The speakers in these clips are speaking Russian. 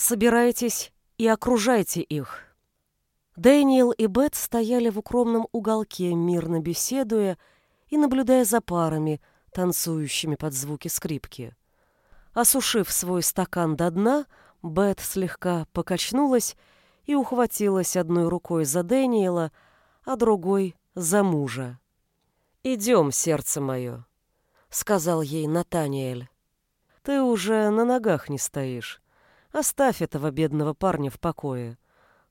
Собирайтесь и окружайте их. Дэниел и Бет стояли в укромном уголке, мирно беседуя и наблюдая за парами, танцующими под звуки скрипки. Осушив свой стакан до дна, Бет слегка покачнулась и ухватилась одной рукой за Дэниела, а другой — за мужа. «Идем, сердце мое», — сказал ей Натаниэль. «Ты уже на ногах не стоишь. Оставь этого бедного парня в покое.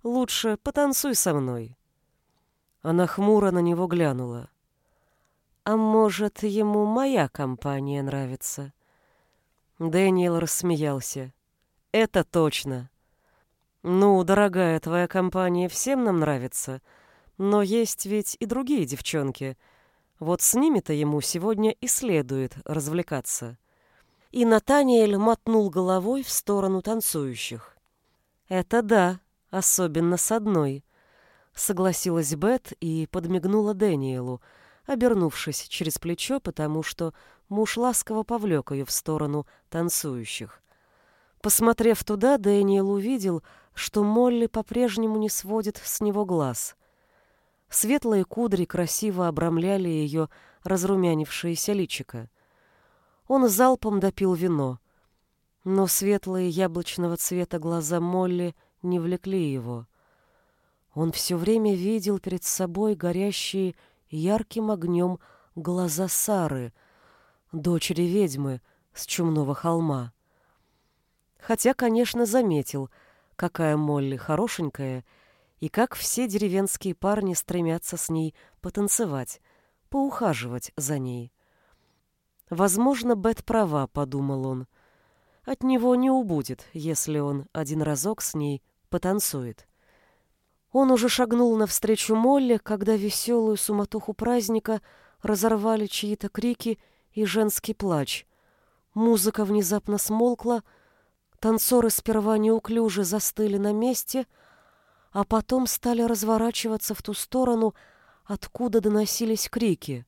Лучше потанцуй со мной». Она хмуро на него глянула. «А может, ему моя компания нравится?» Дэниел рассмеялся. «Это точно. Ну, дорогая, твоя компания всем нам нравится, но есть ведь и другие девчонки. Вот с ними-то ему сегодня и следует развлекаться». И Натаниэль мотнул головой в сторону танцующих. «Это да», особенно с одной», — согласилась Бет и подмигнула Дэниелу, обернувшись через плечо, потому что муж ласково повлек ее в сторону танцующих. Посмотрев туда, Дэниел увидел, что Молли по-прежнему не сводит с него глаз. Светлые кудри красиво обрамляли ее разрумянившееся личико. Он залпом допил вино, но светлые яблочного цвета глаза Молли — не влекли его. Он все время видел перед собой горящие ярким огнем глаза Сары, дочери ведьмы с Чумного холма. Хотя, конечно, заметил, какая Молли хорошенькая, и как все деревенские парни стремятся с ней потанцевать, поухаживать за ней. Возможно, Бет права, подумал он. От него не убудет, если он один разок с ней потанцует. Он уже шагнул навстречу Молли, когда веселую суматоху праздника разорвали чьи-то крики и женский плач. Музыка внезапно смолкла, танцоры сперва неуклюже застыли на месте, а потом стали разворачиваться в ту сторону, откуда доносились крики.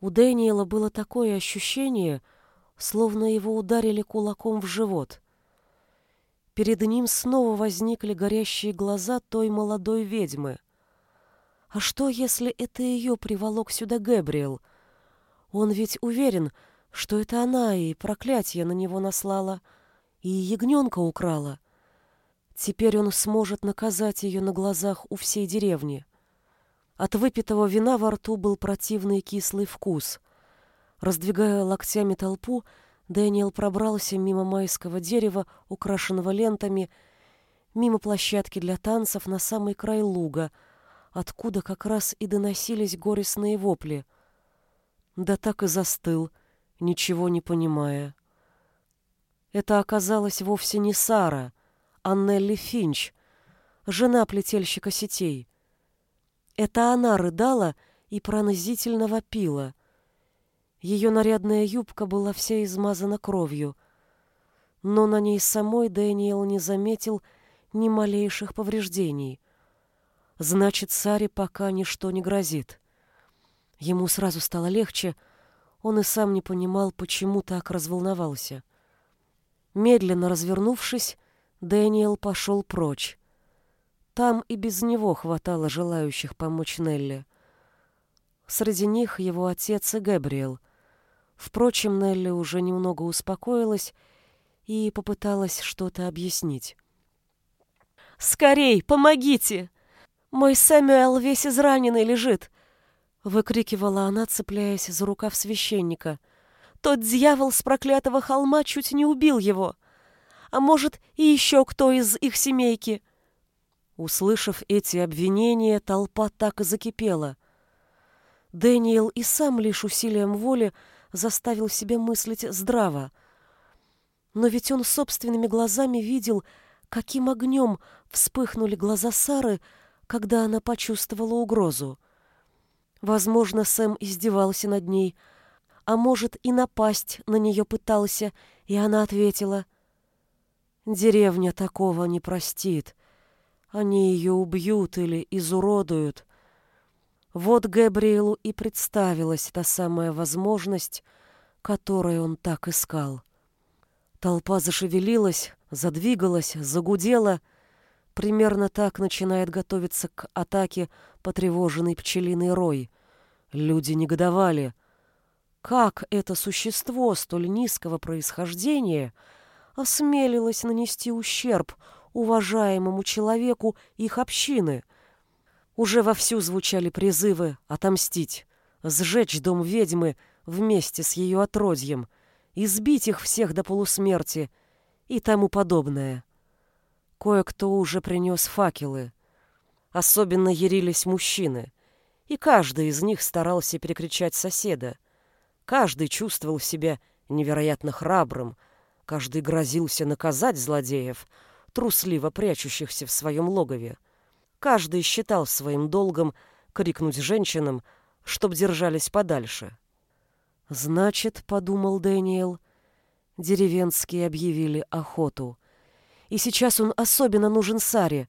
У Дэниела было такое ощущение, словно его ударили кулаком в живот — Перед ним снова возникли горящие глаза той молодой ведьмы. А что, если это ее приволок сюда Гэбриэл? Он ведь уверен, что это она и проклятие на него наслала, и ягненка украла. Теперь он сможет наказать ее на глазах у всей деревни. От выпитого вина во рту был противный кислый вкус. Раздвигая локтями толпу, Дэниел пробрался мимо майского дерева, украшенного лентами, мимо площадки для танцев на самый край луга, откуда как раз и доносились горестные вопли. Да так и застыл, ничего не понимая. Это оказалось вовсе не Сара, а Нелли Финч, жена плетельщика сетей. Это она рыдала и пронзительно вопила — ее нарядная юбка была вся измазана кровью, но на ней самой Дэниел не заметил ни малейших повреждений. Значит, Саре пока ничто не грозит. Ему сразу стало легче, он и сам не понимал, почему так разволновался. Медленно развернувшись, Дэниел пошел прочь. Там и без него хватало желающих помочь Нелли. Среди них его отец и Габриэл — Впрочем, Нелли уже немного успокоилась и попыталась что-то объяснить. «Скорей, помогите! Мой Сэмюэл весь израненный лежит!» — выкрикивала она, цепляясь за рукав священника. «Тот дьявол с проклятого холма чуть не убил его! А может, и еще кто из их семейки!» Услышав эти обвинения, толпа так и закипела. Дэниел и сам лишь усилием воли заставил себя мыслить здраво. Но ведь он собственными глазами видел, каким огнем вспыхнули глаза Сары, когда она почувствовала угрозу. Возможно, Сэм издевался над ней, а может и напасть на нее пытался, и она ответила. «Деревня такого не простит. Они ее убьют или изуродуют. Вот Габриэлу и представилась та самая возможность, которую он так искал. Толпа зашевелилась, задвигалась, загудела. Примерно так начинает готовиться к атаке потревоженный пчелиный рой. Люди негодовали. Как это существо столь низкого происхождения осмелилось нанести ущерб уважаемому человеку их общины? Уже вовсю звучали призывы отомстить, сжечь дом ведьмы вместе с ее отродьем, избить их всех до полусмерти и тому подобное. Кое-кто уже принес факелы. Особенно ярились мужчины, и каждый из них старался перекричать соседа. Каждый чувствовал себя невероятно храбрым, каждый грозился наказать злодеев, трусливо прячущихся в своем логове. Каждый считал своим долгом крикнуть женщинам, чтоб держались подальше. «Значит, — подумал Дэниел, — деревенские объявили охоту. И сейчас он особенно нужен Саре.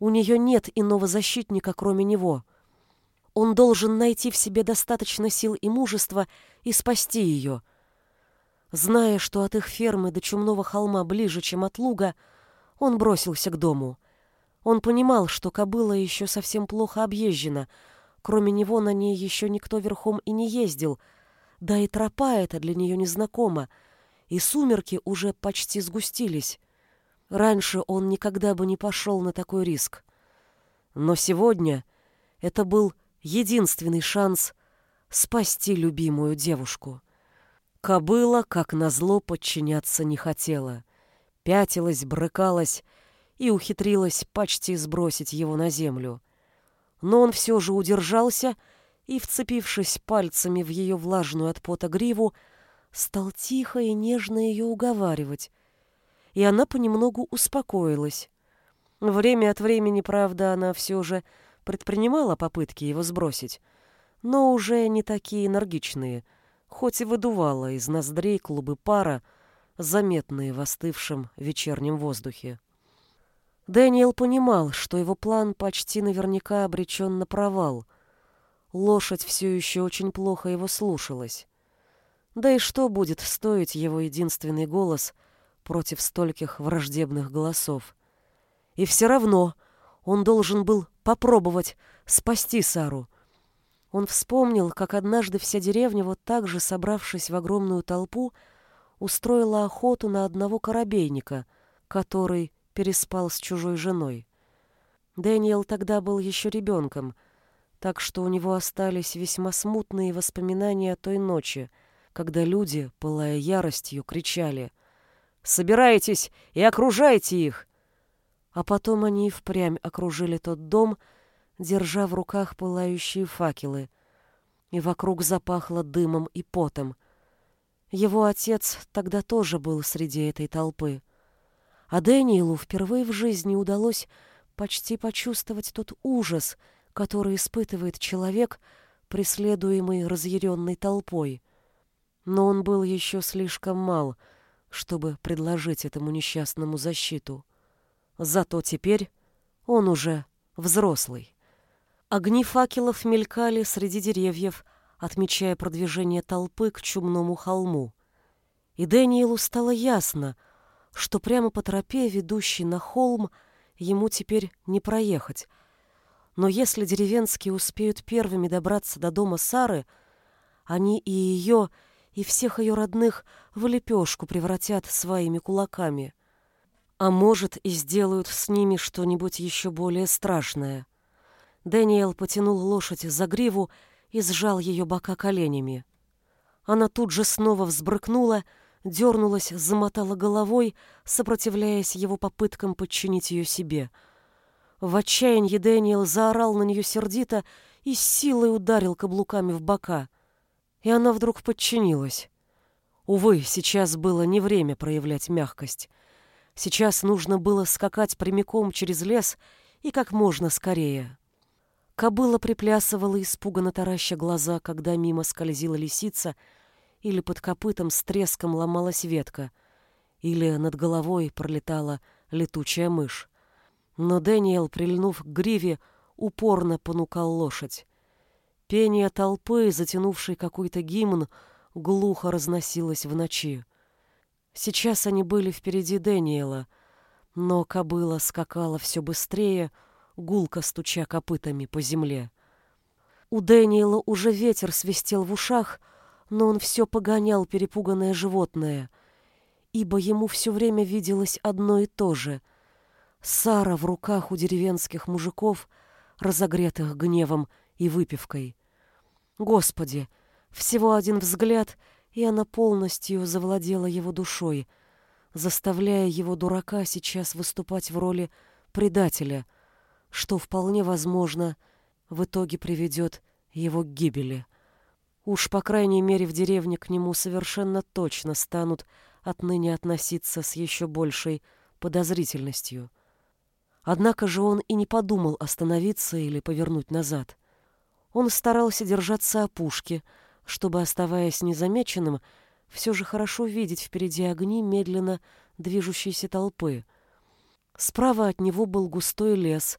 У нее нет иного защитника, кроме него. Он должен найти в себе достаточно сил и мужества и спасти ее. Зная, что от их фермы до Чумного холма ближе, чем от луга, он бросился к дому. Он понимал, что кобыла еще совсем плохо объезжена. Кроме него на ней еще никто верхом и не ездил — да и тропа эта для нее незнакома, и сумерки уже почти сгустились. Раньше он никогда бы не пошел на такой риск. Но сегодня это был единственный шанс спасти любимую девушку. Кобыла, как назло, подчиняться не хотела. Пятилась, брыкалась и ухитрилась почти сбросить его на землю. Но он все же удержался и, вцепившись пальцами в ее влажную от пота гриву, стал тихо и нежно ее уговаривать. И она понемногу успокоилась. Время от времени, правда, она все же предпринимала попытки его сбросить, но уже не такие энергичные, хоть и выдувала из ноздрей клубы пара, заметные в остывшем вечернем воздухе. Дэниел понимал, что его план почти наверняка обречен на провал — Лошадь все еще очень плохо его слушалась. Да и что будет стоить его единственный голос против стольких враждебных голосов? И все равно он должен был попробовать спасти Сару. Он вспомнил, как однажды вся деревня, вот так же собравшись в огромную толпу, устроила охоту на одного корабейника, который переспал с чужой женой. Дэниел тогда был еще ребенком — так что у него остались весьма смутные воспоминания о той ночи, когда люди, пылая яростью, кричали «Собирайтесь и окружайте их!» А потом они впрямь окружили тот дом, держа в руках пылающие факелы, и вокруг запахло дымом и потом. Его отец тогда тоже был среди этой толпы. А Дэниелу впервые в жизни удалось почти почувствовать тот ужас — который испытывает человек, преследуемый разъяренной толпой. Но он был еще слишком мал, чтобы предложить этому несчастному защиту. Зато теперь он уже взрослый. Огни факелов мелькали среди деревьев, отмечая продвижение толпы к чумному холму. И Дэниелу стало ясно, что прямо по тропе, ведущей на холм, ему теперь не проехать, но если деревенские успеют первыми добраться до дома Сары, они и ее, и всех ее родных в лепешку превратят своими кулаками. А может, и сделают с ними что-нибудь еще более страшное. Дэниел потянул лошадь за гриву и сжал ее бока коленями. Она тут же снова взбрыкнула, дернулась, замотала головой, сопротивляясь его попыткам подчинить ее себе — в отчаянии Дэниел заорал на нее сердито и с силой ударил каблуками в бока. И она вдруг подчинилась. Увы, сейчас было не время проявлять мягкость. Сейчас нужно было скакать прямиком через лес и как можно скорее. Кобыла приплясывала, испуганно тараща глаза, когда мимо скользила лисица, или под копытом с треском ломалась ветка, или над головой пролетала летучая мышь. Но Дэниел, прильнув к гриве, упорно понукал лошадь. Пение толпы, затянувшей какой-то гимн, глухо разносилось в ночи. Сейчас они были впереди Дэниела, но кобыла скакала все быстрее, гулко стуча копытами по земле. У Дэниела уже ветер свистел в ушах, но он все погонял перепуганное животное, ибо ему все время виделось одно и то же. Сара в руках у деревенских мужиков, разогретых гневом и выпивкой. Господи, всего один взгляд, и она полностью завладела его душой, заставляя его дурака сейчас выступать в роли предателя, что вполне возможно в итоге приведет его к гибели. Уж, по крайней мере, в деревне к нему совершенно точно станут отныне относиться с еще большей подозрительностью. Однако же он и не подумал остановиться или повернуть назад. Он старался держаться опушки, чтобы, оставаясь незамеченным, все же хорошо видеть впереди огни медленно движущейся толпы. Справа от него был густой лес,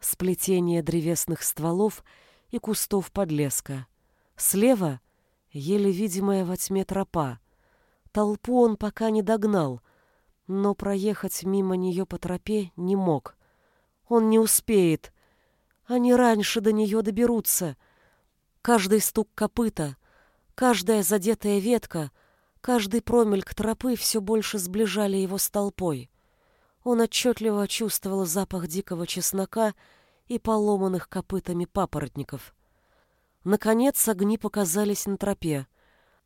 сплетение древесных стволов и кустов подлеска. Слева — еле видимая во тьме тропа. Толпу он пока не догнал, но проехать мимо нее по тропе не мог. Он не успеет. Они раньше до нее доберутся. Каждый стук копыта, каждая задетая ветка, каждый промельк тропы все больше сближали его с толпой. Он отчетливо чувствовал запах дикого чеснока и поломанных копытами папоротников. Наконец огни показались на тропе.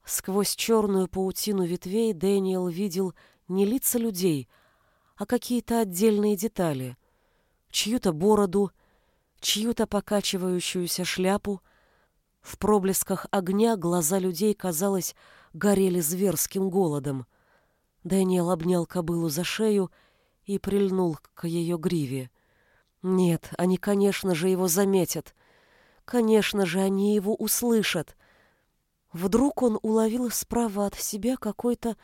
Сквозь черную паутину ветвей Дэниел видел не лица людей, а какие-то отдельные детали. Чью-то бороду, чью-то покачивающуюся шляпу. В проблесках огня глаза людей, казалось, горели зверским голодом. Дэниел обнял кобылу за шею и прильнул к ее гриве. Нет, они, конечно же, его заметят. Конечно же, они его услышат. Вдруг он уловил справа от себя какой-то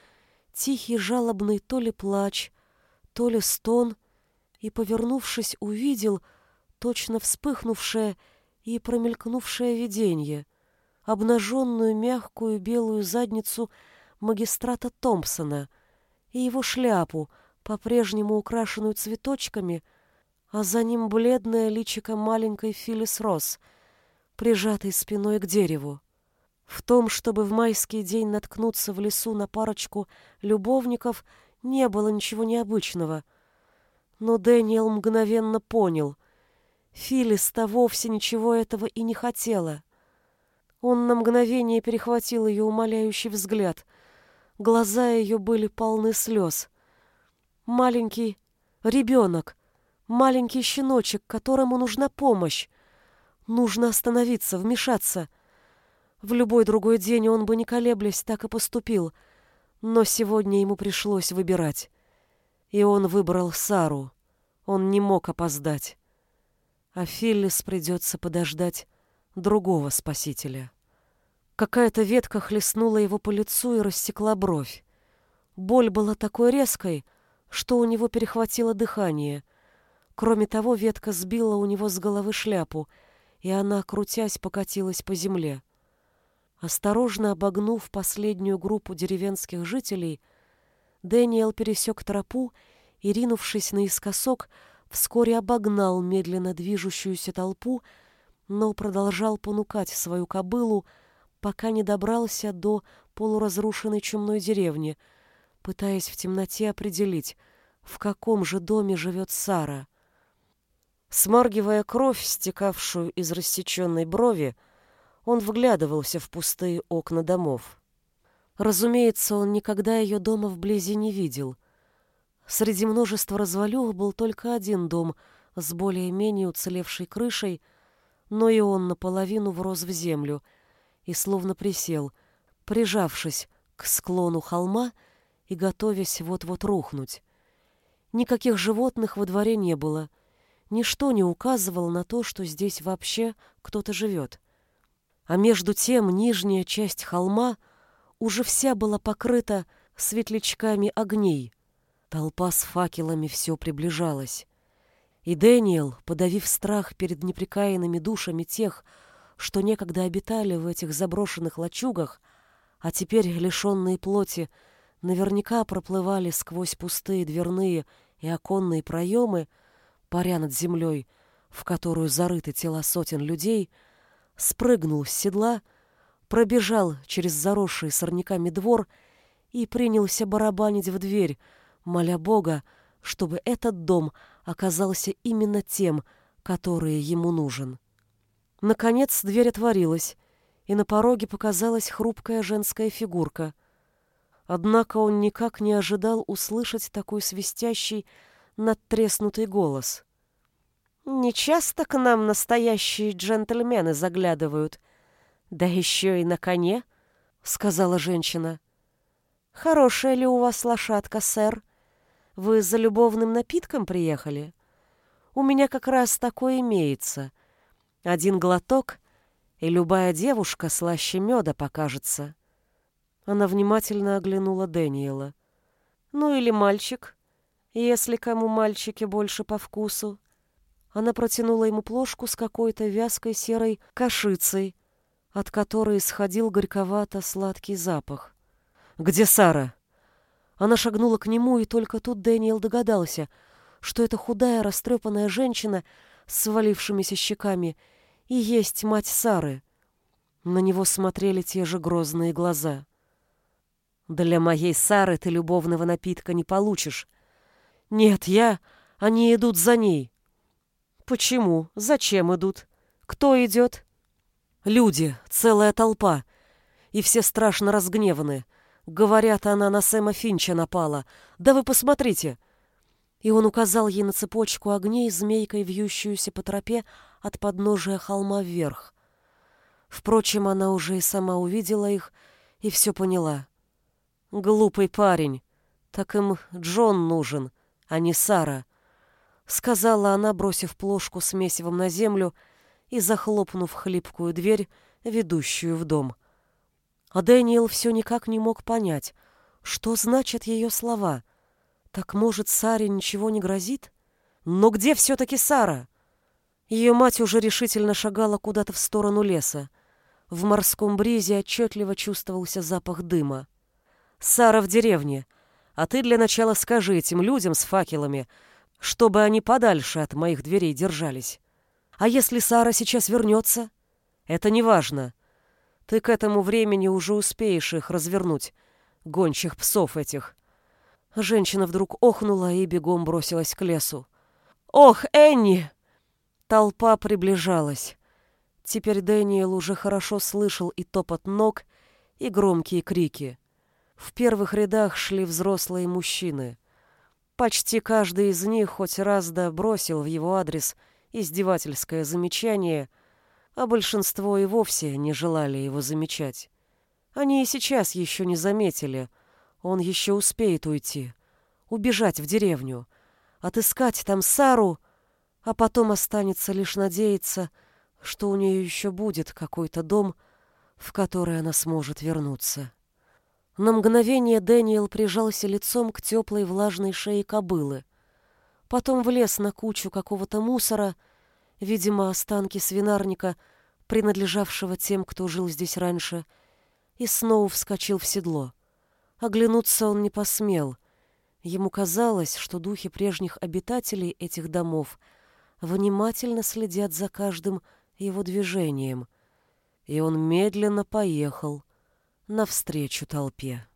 тихий жалобный то ли плач, то ли стон, и, повернувшись, увидел точно вспыхнувшее и промелькнувшее видение, обнаженную мягкую белую задницу магистрата Томпсона и его шляпу, по-прежнему украшенную цветочками, а за ним бледное личико маленькой Филлис Росс — прижатой спиной к дереву. В том, чтобы в майский день наткнуться в лесу на парочку любовников, не было ничего необычного. Но Дэниел мгновенно понял. Филиста вовсе ничего этого и не хотела. Он на мгновение перехватил ее умоляющий взгляд. Глаза ее были полны слез. Маленький ребенок, маленький щеночек, которому нужна помощь. Нужно остановиться, вмешаться. В любой другой день он бы, не колеблясь, так и поступил. Но сегодня ему пришлось выбирать. И он выбрал Сару. Он не мог опоздать. А Филлис придется подождать другого спасителя. Какая-то ветка хлестнула его по лицу и рассекла бровь. Боль была такой резкой, что у него перехватило дыхание. Кроме того, ветка сбила у него с головы шляпу — и она, крутясь, покатилась по земле. Осторожно обогнув последнюю группу деревенских жителей, Дэниел пересек тропу и, ринувшись наискосок, вскоре обогнал медленно движущуюся толпу, но продолжал понукать свою кобылу, пока не добрался до полуразрушенной чумной деревни, пытаясь в темноте определить, в каком же доме живет Сара. Смаргивая кровь, стекавшую из рассеченной брови, он вглядывался в пустые окна домов. Разумеется, он никогда ее дома вблизи не видел. Среди множества развалюх был только один дом с более-менее уцелевшей крышей, но и он наполовину врос в землю и словно присел, прижавшись к склону холма и готовясь вот-вот рухнуть. Никаких животных во дворе не было — Ничто не указывало на то, что здесь вообще кто-то живет. А между тем нижняя часть холма уже вся была покрыта светлячками огней. Толпа с факелами все приближалась. И Дэниел, подавив страх перед неприкаянными душами тех, что некогда обитали в этих заброшенных лачугах, а теперь, лишенные плоти, наверняка проплывали сквозь пустые дверные и оконные проемы, паря над землей, в которую зарыты тела сотен людей, спрыгнул с седла, пробежал через заросший сорняками двор и принялся барабанить в дверь, моля Бога, чтобы этот дом оказался именно тем, который ему нужен. Наконец дверь отворилась, и на пороге показалась хрупкая женская фигурка. Однако он никак не ожидал услышать такой свистящий, надтреснутый голос. «Не часто к нам настоящие джентльмены заглядывают, да еще и на коне», — сказала женщина. «Хорошая ли у вас лошадка, сэр? Вы за любовным напитком приехали? У меня как раз такое имеется. Один глоток, и любая девушка слаще меда покажется». Она внимательно оглянула Дэниела. «Ну или мальчик, если кому мальчики больше по вкусу». Она протянула ему плошку с какой-то вязкой серой кашицей, от которой исходил горьковато-сладкий запах. «Где Сара?» Она шагнула к нему, и только тут Дэниел догадался, что эта худая, растрепанная женщина с свалившимися щеками и есть мать Сары. На него смотрели те же грозные глаза. «Для моей Сары ты любовного напитка не получишь. Нет, я... Они идут за ней». «Почему? Зачем идут? Кто идет?» Люди, целая толпа. И все страшно разгневаны. Говорят, она на Сэма Финча напала. Да вы посмотрите!» И он указал ей на цепочку огней, змейкой вьющуюся по тропе от подножия холма вверх. Впрочем, она уже и сама увидела их и все поняла. «Глупый парень. Так им Джон нужен, а не Сара», — сказала она, бросив плошку с месивом на землю — и захлопнув хлипкую дверь, ведущую в дом. А Дэниел все никак не мог понять, что значат ее слова. Так, может, Саре ничего не грозит? Но где все-таки Сара? Ее мать уже решительно шагала куда-то в сторону леса. В морском бризе отчетливо чувствовался запах дыма. «Сара в деревне, а ты для начала скажи этим людям с факелами, чтобы они подальше от моих дверей держались. А если Сара сейчас вернется? Это не важно. Ты к этому времени уже успеешь их развернуть, гончих псов этих. Женщина вдруг охнула и бегом бросилась к лесу. «Ох, Энни!» Толпа приближалась. Теперь Дэниел уже хорошо слышал и топот ног, и громкие крики. В первых рядах шли взрослые мужчины. Почти каждый из них хоть раз да бросил в его адрес – издевательское замечание, а большинство и вовсе не желали его замечать. Они и сейчас еще не заметили. Он еще успеет уйти, убежать в деревню, отыскать там Сару, а потом останется лишь надеяться, что у нее еще будет какой-то дом, в который она сможет вернуться. На мгновение Дэниел прижался лицом к теплой влажной шее кобылы потом влез на кучу какого-то мусора, видимо, останки свинарника, принадлежавшего тем, кто жил здесь раньше, и снова вскочил в седло. Оглянуться он не посмел. Ему казалось, что духи прежних обитателей этих домов внимательно следят за каждым его движением, и он медленно поехал навстречу толпе.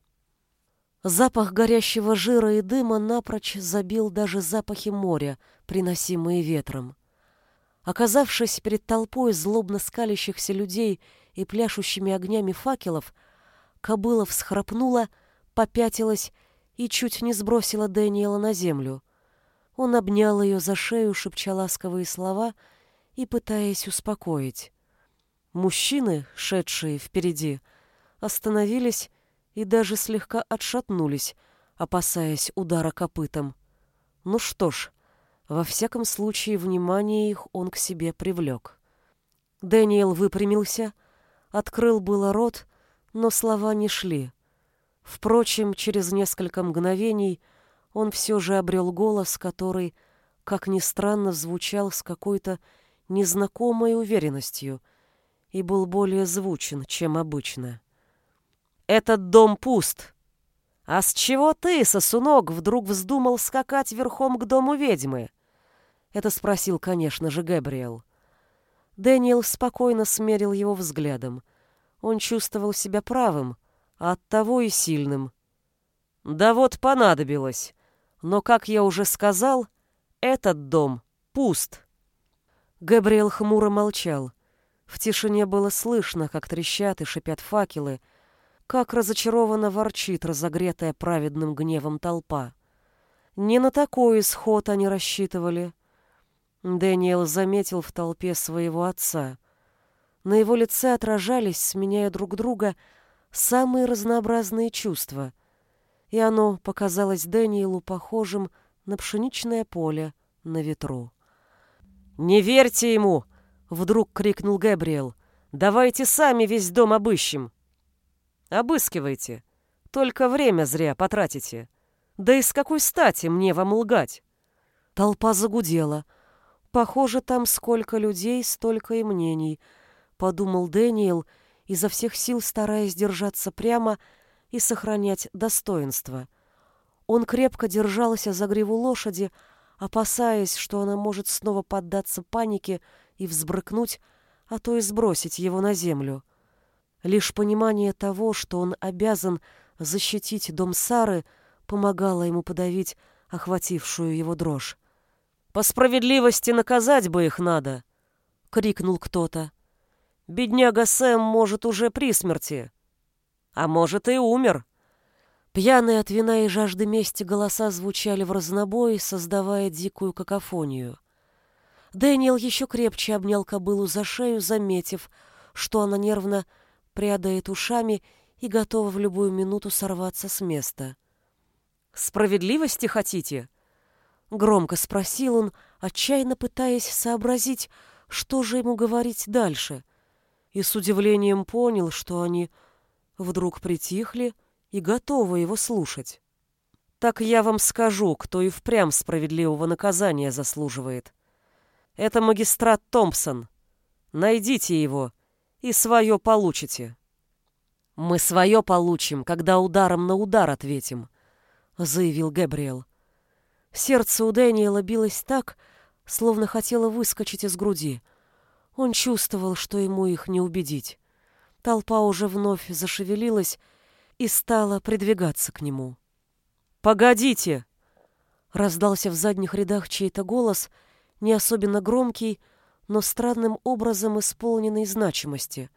Запах горящего жира и дыма напрочь забил даже запахи моря, приносимые ветром. Оказавшись перед толпой злобно скалящихся людей и пляшущими огнями факелов, кобыла всхрапнула, попятилась и чуть не сбросила Дэниела на землю. Он обнял ее за шею, шепча ласковые слова и пытаясь успокоить. Мужчины, шедшие впереди, остановились и даже слегка отшатнулись, опасаясь удара копытом. Ну что ж, во всяком случае внимание их он к себе привлек. Дэниел выпрямился, открыл было рот, но слова не шли. Впрочем, через несколько мгновений он все же обрел голос, который, как ни странно, звучал с какой-то незнакомой уверенностью и был более звучен, чем обычно. Этот дом пуст. «А с чего ты, сосунок, вдруг вздумал скакать верхом к дому ведьмы?» Это спросил, конечно же, Габриэл. Дэниел спокойно смерил его взглядом. Он чувствовал себя правым, а оттого и сильным. «Да вот понадобилось. Но, как я уже сказал, этот дом пуст». Габриэл хмуро молчал. В тишине было слышно, как трещат и шипят факелы, как разочарованно ворчит разогретая праведным гневом толпа. Не на такой исход они рассчитывали. Дэниел заметил в толпе своего отца. На его лице отражались, сменяя друг друга, самые разнообразные чувства, и оно показалось Дэниелу похожим на пшеничное поле на ветру. «Не верьте ему!» — вдруг крикнул Габриэл. «Давайте сами весь дом обыщем!» «Обыскивайте. Только время зря потратите. Да и с какой стати мне вам лгать?» Толпа загудела. «Похоже, там сколько людей, столько и мнений», — подумал Дэниел, изо всех сил стараясь держаться прямо и сохранять достоинство. Он крепко держался за гриву лошади, опасаясь, что она может снова поддаться панике и взбрыкнуть, а то и сбросить его на землю. Лишь понимание того, что он обязан защитить дом Сары, помогало ему подавить охватившую его дрожь. «По справедливости наказать бы их надо!» — крикнул кто-то. «Бедняга Сэм, может, уже при смерти. А может, и умер!» Пьяные от вина и жажды мести голоса звучали в разнобой, создавая дикую какофонию. Дэниел еще крепче обнял кобылу за шею, заметив, что она нервно прядает ушами и готова в любую минуту сорваться с места. «Справедливости хотите?» Громко спросил он, отчаянно пытаясь сообразить, что же ему говорить дальше, и с удивлением понял, что они вдруг притихли, и готова его слушать. Так я вам скажу, кто и впрямь справедливого наказания заслуживает. Это магистрат Томпсон. Найдите его, и свое получите. Мы свое получим, когда ударом на удар ответим, заявил Габриэл. Сердце у Дэниела билось так, словно хотело выскочить из груди. Он чувствовал, что ему их не убедить. Толпа уже вновь зашевелилась, и стала придвигаться к нему. «Погодите!» Раздался в задних рядах чей-то голос, не особенно громкий, но странным образом исполненный значимости.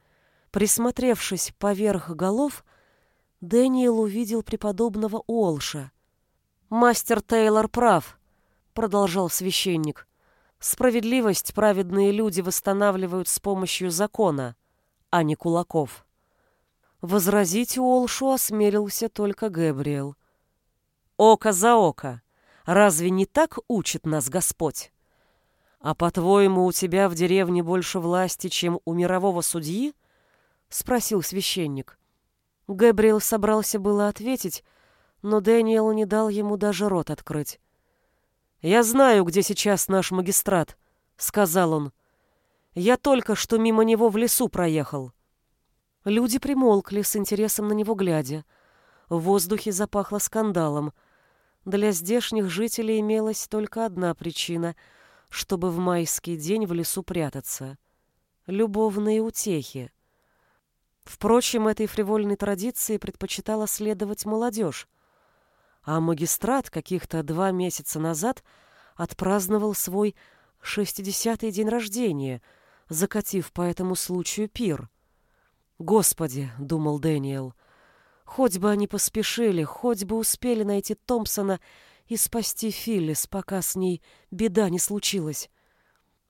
Присмотревшись поверх голов, Дэниел увидел преподобного Олша. «Мастер Тейлор прав», — продолжал священник. «Справедливость праведные люди восстанавливают с помощью закона, а не кулаков». Возразить Уолшу осмелился только Гэбриэл. «Око за око! Разве не так учит нас Господь? А по-твоему, у тебя в деревне больше власти, чем у мирового судьи?» — спросил священник. Гэбриэл собрался было ответить, но Дэниел не дал ему даже рот открыть. «Я знаю, где сейчас наш магистрат», — сказал он. «Я только что мимо него в лесу проехал». Люди примолкли с интересом на него глядя. В воздухе запахло скандалом. Для здешних жителей имелась только одна причина, чтобы в майский день в лесу прятаться. Любовные утехи. Впрочем, этой фривольной традиции предпочитала следовать молодежь. А магистрат каких-то два месяца назад отпраздновал свой шестидесятый день рождения, закатив по этому случаю пир. «Господи!» — думал Дэниел. «Хоть бы они поспешили, хоть бы успели найти Томпсона и спасти Филлис, пока с ней беда не случилась.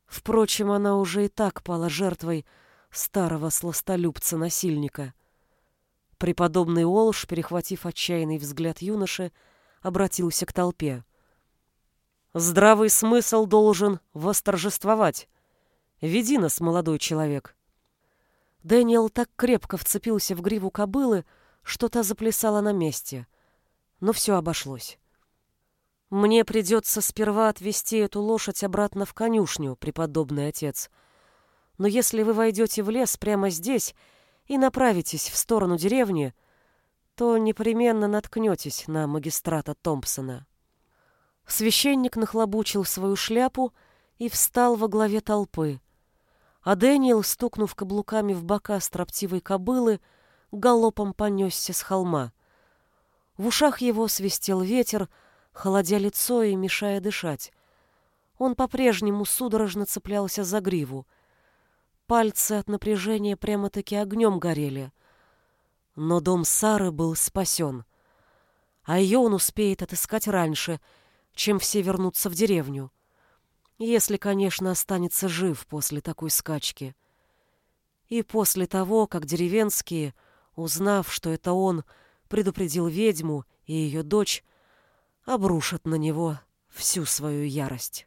Впрочем, она уже и так пала жертвой старого сластолюбца-насильника». Преподобный Олш, перехватив отчаянный взгляд юноши, обратился к толпе. «Здравый смысл должен восторжествовать. Веди нас, молодой человек». Дэниел так крепко вцепился в гриву кобылы, что та заплясала на месте. Но все обошлось. «Мне придется сперва отвезти эту лошадь обратно в конюшню, преподобный отец. Но если вы войдете в лес прямо здесь и направитесь в сторону деревни, то непременно наткнетесь на магистрата Томпсона. Священник нахлобучил свою шляпу и встал во главе толпы, а Дэниел, стукнув каблуками в бока строптивой кобылы, галопом понесся с холма. В ушах его свистел ветер, холодя лицо и мешая дышать. Он по-прежнему судорожно цеплялся за гриву. Пальцы от напряжения прямо-таки огнем горели. Но дом Сары был спасен. А ее он успеет отыскать раньше, чем все вернутся в деревню. Если, конечно, останется жив после такой скачки. И после того, как деревенские, узнав, что это он, предупредил ведьму и ее дочь, обрушат на него всю свою ярость.